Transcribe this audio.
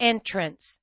entrance.